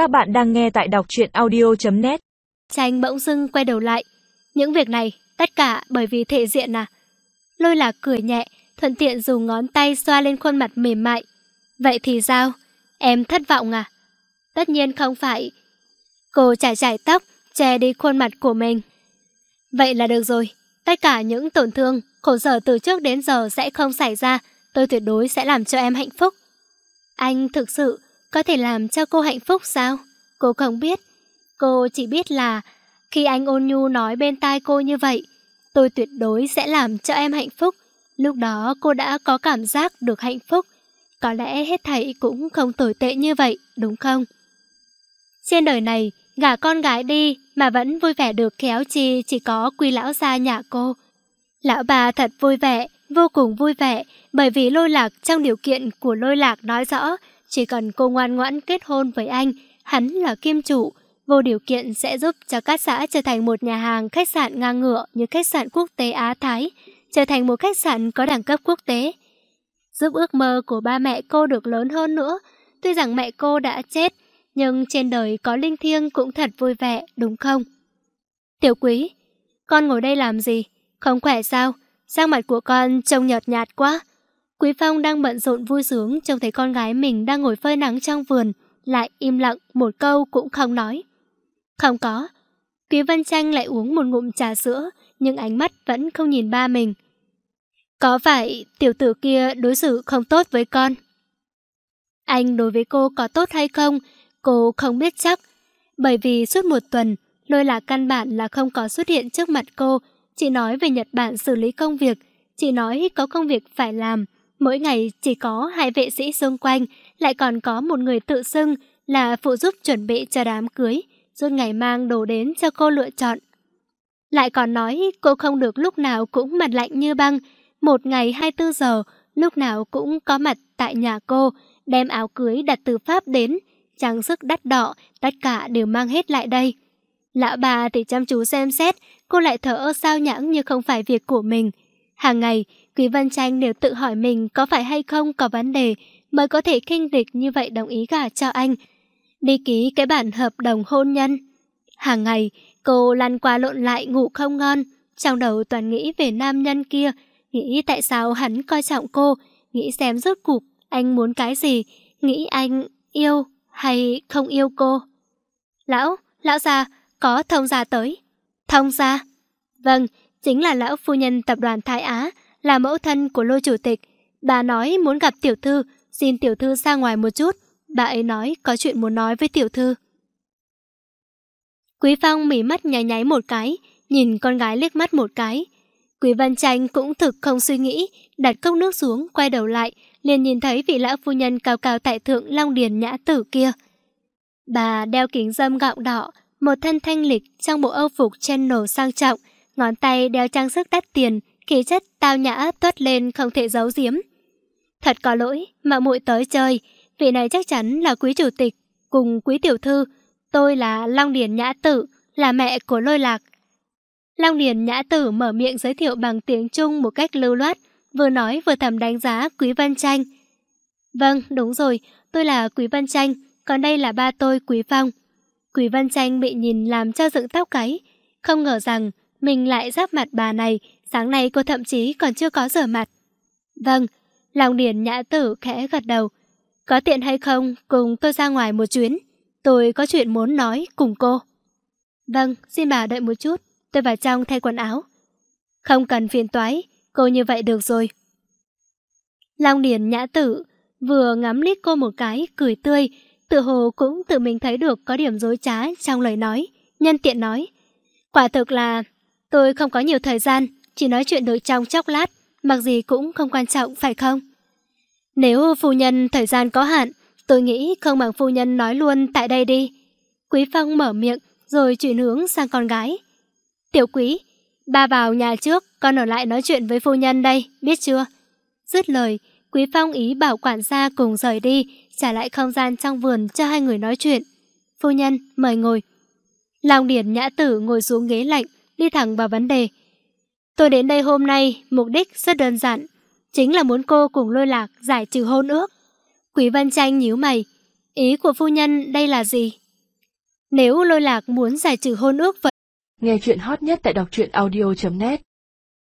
Các bạn đang nghe tại đọc truyện audio.net Tranh bỗng dưng quay đầu lại. Những việc này, tất cả bởi vì thể diện à. Lôi lạc cười nhẹ, thuận tiện dùng ngón tay xoa lên khuôn mặt mềm mại. Vậy thì sao? Em thất vọng à? Tất nhiên không phải. Cô chải chải tóc, che đi khuôn mặt của mình. Vậy là được rồi. Tất cả những tổn thương, khổ sở từ trước đến giờ sẽ không xảy ra. Tôi tuyệt đối sẽ làm cho em hạnh phúc. Anh thực sự có thể làm cho cô hạnh phúc sao? Cô không biết. Cô chỉ biết là khi anh ôn nhu nói bên tai cô như vậy, tôi tuyệt đối sẽ làm cho em hạnh phúc. Lúc đó cô đã có cảm giác được hạnh phúc. Có lẽ hết thảy cũng không tồi tệ như vậy, đúng không? Trên đời này, gả con gái đi mà vẫn vui vẻ được khéo chi chỉ có quy lão gia nhà cô. Lão bà thật vui vẻ, vô cùng vui vẻ, bởi vì lôi lạc trong điều kiện của lôi lạc nói rõ, chỉ cần cô ngoan ngoãn kết hôn với anh, hắn là kim chủ, vô điều kiện sẽ giúp cho các xã trở thành một nhà hàng khách sạn ngang ngựa như khách sạn quốc tế Á Thái, trở thành một khách sạn có đẳng cấp quốc tế. Giúp ước mơ của ba mẹ cô được lớn hơn nữa, tuy rằng mẹ cô đã chết, nhưng trên đời có linh thiêng cũng thật vui vẻ, đúng không? Tiểu quý, con ngồi đây làm gì? Không khỏe sao? Sang mặt của con trông nhợt nhạt quá. Quý Phong đang bận rộn vui sướng trông thấy con gái mình đang ngồi phơi nắng trong vườn, lại im lặng một câu cũng không nói. Không có. Quý Văn Tranh lại uống một ngụm trà sữa, nhưng ánh mắt vẫn không nhìn ba mình. Có phải tiểu tử kia đối xử không tốt với con? Anh đối với cô có tốt hay không, cô không biết chắc. Bởi vì suốt một tuần, lôi là căn bản là không có xuất hiện trước mặt cô, chỉ nói về Nhật Bản xử lý công việc, chỉ nói có công việc phải làm. Mỗi ngày chỉ có hai vệ sĩ xung quanh, lại còn có một người tự xưng là phụ giúp chuẩn bị cho đám cưới, suốt ngày mang đồ đến cho cô lựa chọn. Lại còn nói cô không được lúc nào cũng mặt lạnh như băng, một ngày 24 giờ, lúc nào cũng có mặt tại nhà cô, đem áo cưới đặt từ Pháp đến, trang sức đắt đỏ, tất cả đều mang hết lại đây. Lão bà thì chăm chú xem xét, cô lại thở ơ sao nhãng như không phải việc của mình. Hàng ngày, Quý văn Tranh đều tự hỏi mình có phải hay không có vấn đề mới có thể kinh địch như vậy đồng ý gả cho anh. Đi ký cái bản hợp đồng hôn nhân. Hàng ngày, cô lăn qua lộn lại ngủ không ngon, trong đầu toàn nghĩ về nam nhân kia, nghĩ tại sao hắn coi trọng cô, nghĩ xem rốt cuộc anh muốn cái gì, nghĩ anh yêu hay không yêu cô. Lão, lão già, có thông gia tới. Thông gia? Vâng, chính là lão phu nhân tập đoàn Thái Á, là mẫu thân của lô chủ tịch. Bà nói muốn gặp tiểu thư, xin tiểu thư ra ngoài một chút. Bà ấy nói có chuyện muốn nói với tiểu thư. Quý Phong mỉ mắt nháy nháy một cái, nhìn con gái liếc mắt một cái. Quý Văn Tranh cũng thực không suy nghĩ, đặt cốc nước xuống, quay đầu lại, liền nhìn thấy vị lão phu nhân cao cao tại thượng Long Điền nhã tử kia. Bà đeo kính dâm gạo đỏ, một thân thanh lịch trong bộ âu phục chen nổ sang trọng, ngón tay đeo trang sức đắt tiền, khí chất tao nhã tuất lên không thể giấu giếm. Thật có lỗi, mà muội tới chơi, vị này chắc chắn là quý chủ tịch, cùng quý tiểu thư, tôi là Long Điền Nhã Tử, là mẹ của lôi lạc. Long Điền Nhã Tử mở miệng giới thiệu bằng tiếng Trung một cách lưu loát, vừa nói vừa thầm đánh giá Quý Văn Tranh. Vâng, đúng rồi, tôi là Quý Văn Tranh, còn đây là ba tôi Quý Phong. Quý Văn Tranh bị nhìn làm cho dựng tóc cáy, không ngờ rằng mình lại giáp mặt bà này, sáng nay cô thậm chí còn chưa có rửa mặt. Vâng, Long Điền Nhã Tử khẽ gật đầu. Có tiện hay không, cùng tôi ra ngoài một chuyến. Tôi có chuyện muốn nói cùng cô. Vâng, xin bà đợi một chút, tôi vào trong thay quần áo. Không cần phiền toái, cô như vậy được rồi. Long Điền Nhã Tử vừa ngắm liếc cô một cái, cười tươi, tự hồ cũng tự mình thấy được có điểm dối trá trong lời nói, nhân tiện nói. Quả thực là tôi không có nhiều thời gian, chỉ nói chuyện nội trong chốc lát, mặc gì cũng không quan trọng, phải không? Nếu phu nhân thời gian có hạn, tôi nghĩ không bằng phu nhân nói luôn tại đây đi. Quý Phong mở miệng, rồi chuyển hướng sang con gái. Tiểu quý, ba vào nhà trước, con ở lại nói chuyện với phu nhân đây, biết chưa? Dứt lời, Quý Phong ý bảo quản gia cùng rời đi, trả lại không gian trong vườn cho hai người nói chuyện. Phu nhân, mời ngồi. Long Điển Nhã Tử ngồi xuống ghế lạnh, đi thẳng vào vấn đề. Tôi đến đây hôm nay, mục đích rất đơn giản, chính là muốn cô cùng lôi lạc giải trừ hôn ước. Quý Văn Tranh nhíu mày, ý của phu nhân đây là gì? Nếu lôi lạc muốn giải trừ hôn ước vậy. Nghe chuyện hot nhất tại đọc truyện audio.net